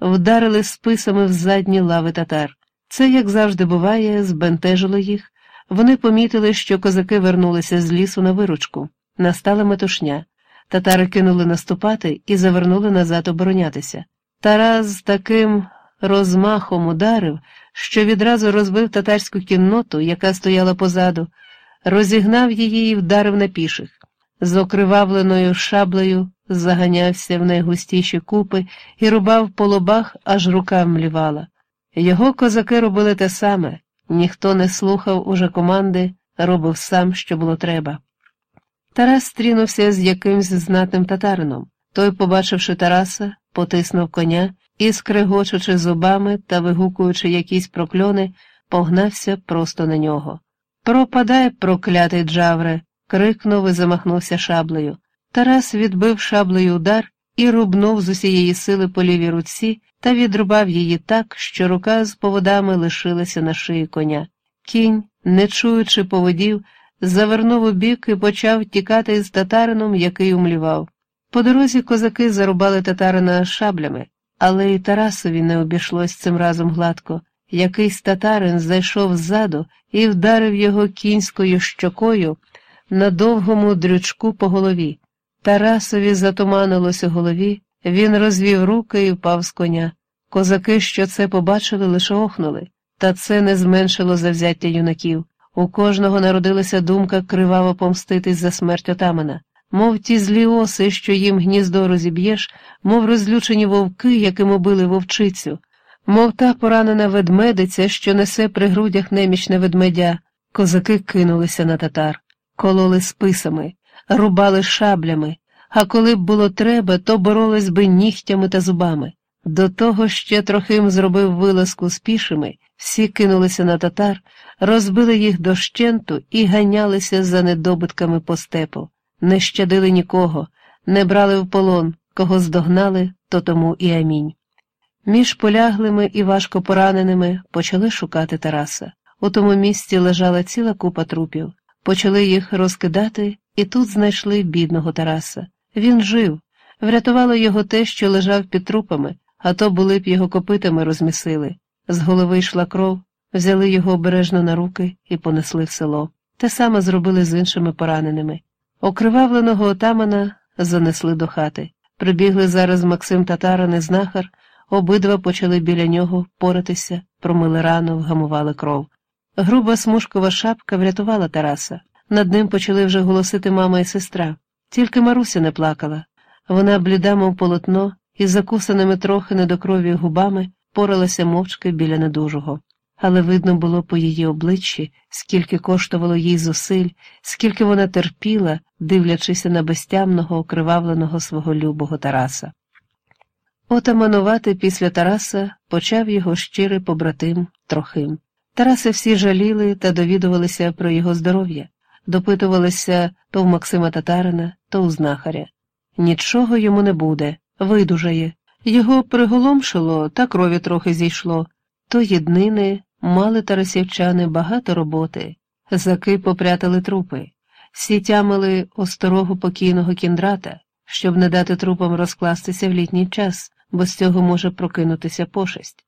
вдарили списами в задні лави татар. Це, як завжди буває, збентежило їх. Вони помітили, що козаки вернулися з лісу на виручку. Настала метушня. Татари кинули наступати і завернули назад оборонятися. Тарас таким розмахом ударив, що відразу розбив татарську кінноту, яка стояла позаду, розігнав її і вдарив на піших. З окривавленою шаблею заганявся в найгустіші купи і рубав по лобах, аж рука млівала. Його козаки робили те саме, ніхто не слухав уже команди, робив сам, що було треба. Тарас стрінувся з якимсь знатним татарином. Той, побачивши Тараса, потиснув коня і, скрегочучи зубами та вигукуючи якісь прокльони, погнався просто на нього. Пропадай, проклятий Джавре. крикнув і замахнувся шаблею. Тарас відбив шаблею удар і рубнув з усієї сили по лівій руці та відрубав її так, що рука з поводами лишилася на шиї коня. Кінь, не чуючи поводів, завернув у бік і почав тікати з татарином, який умлівав. По дорозі козаки зарубали татарина шаблями, але і Тарасові не обійшлось цим разом гладко. Якийсь татарин зайшов ззаду і вдарив його кінською щокою на довгому дрючку по голові. Тарасові затуманилось у голові, він розвів руки і впав з коня. Козаки, що це побачили, лише охнули, та це не зменшило завзяття юнаків. У кожного народилася думка криваво помститись за смерть отамана, мов ті злі оси, що їм гніздо розіб'єш, мов розлючені вовки, яким били вовчицю, мов та поранена ведмедиця, що несе при грудях немічне ведмедя. Козаки кинулися на татар, кололи списами, рубали шаблями, а коли б було треба, то боролись би нігтями та зубами. До того ще трохим зробив вилазку з пішими, всі кинулися на татар, розбили їх дощенту і ганялися за недобитками по степу, не щадили нікого, не брали в полон, кого здогнали, то тому і амінь. Між поляглими і важко пораненими почали шукати Тараса. У тому місці лежала ціла купа трупів, почали їх розкидати і тут знайшли бідного Тараса. Він жив, врятувало його те, що лежав під трупами, а то були б його копитами розмісили. З голови йшла кров, взяли його обережно на руки і понесли в село. Те саме зробили з іншими пораненими. Окривавленого отамана занесли до хати. Прибігли зараз Максим Татарин і знахар, обидва почали біля нього поратися, промили рану, вгамували кров. Груба смужкова шапка врятувала Тараса. Над ним почали вже голосити мама і сестра. Тільки Маруся не плакала. Вона, бліда, мов полотно, із закусаними трохи недокрові губами поралася мовчки біля недужого. Але видно було по її обличчі, скільки коштувало їй зусиль, скільки вона терпіла, дивлячися на безтямного, окривавленого свого любого Тараса. Отаманувати після Тараса почав його щирий побратим Трохим. Тараси всі жаліли та довідувалися про його здоров'я допитувалися то в Максима Татарина, то у знахаря. Нічого йому не буде, видужає. Його приголомшило, та крові трохи зійшло. То єднини мали тарасівчани багато роботи, заки попрятали трупи, сітямили осторогу покійного кіндрата, щоб не дати трупам розкластися в літній час, бо з цього може прокинутися пошесть.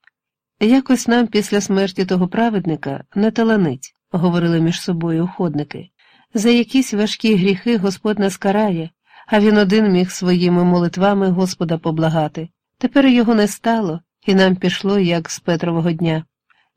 Якось нам після смерті того праведника не таланить, говорили між собою уходники. За якісь важкі гріхи Господь нас карає, а він один міг своїми молитвами Господа поблагати. Тепер його не стало, і нам пішло, як з Петрового дня.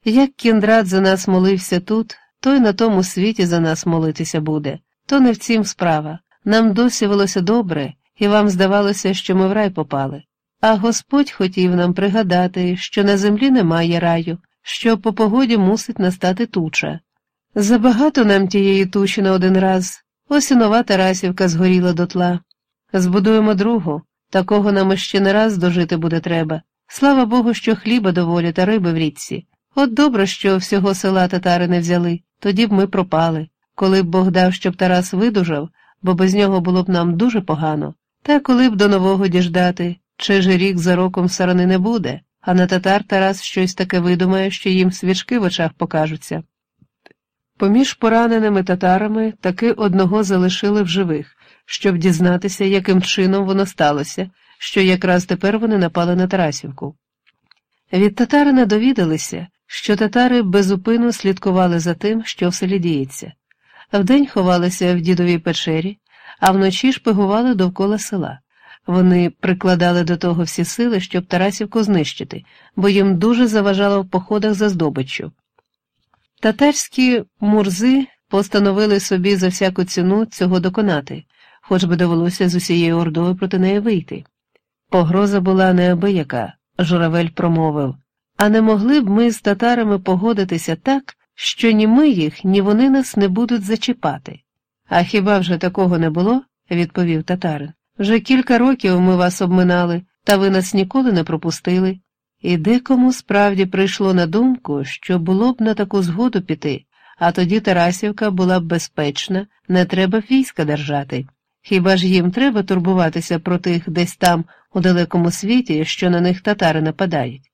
Як кіндрат за нас молився тут, то й на тому світі за нас молитися буде. То не в цім справа. Нам досі велося добре, і вам здавалося, що ми в рай попали. А Господь хотів нам пригадати, що на землі немає раю, що по погоді мусить настати туча. Забагато нам тієї туші на один раз, ось і нова Тарасівка згоріла дотла. Збудуємо другу, такого нам ще не раз дожити буде треба. Слава Богу, що хліба доволі та риби в річці. От добре, що всього села татари не взяли, тоді б ми пропали. Коли б Бог дав, щоб Тарас видужав, бо без нього було б нам дуже погано. Та коли б до нового діждати, чи ж рік за роком сарани не буде, а на татар Тарас щось таке видумає, що їм свічки в очах покажуться. Поміж пораненими татарами таки одного залишили в живих, щоб дізнатися, яким чином воно сталося, що якраз тепер вони напали на Тарасівку. Від татарина довідалися, що татари безупину слідкували за тим, що в селі діється. Вдень ховалися в дідовій печері, а вночі шпигували довкола села. Вони прикладали до того всі сили, щоб Тарасівку знищити, бо їм дуже заважало в походах за здобиччю. Татарські мурзи постановили собі за всяку ціну цього доконати, хоч би довелося з усією ордою проти неї вийти. Погроза була неабияка, журавель промовив, а не могли б ми з татарами погодитися так, що ні ми їх, ні вони нас не будуть зачіпати. А хіба вже такого не було? відповів татарин. Вже кілька років ми вас обминали, та ви нас ніколи не пропустили. І декому справді прийшло на думку, що було б на таку згоду піти, а тоді Тарасівка була б безпечна, не треба війська держати. Хіба ж їм треба турбуватися про тих десь там у далекому світі, що на них татари нападають?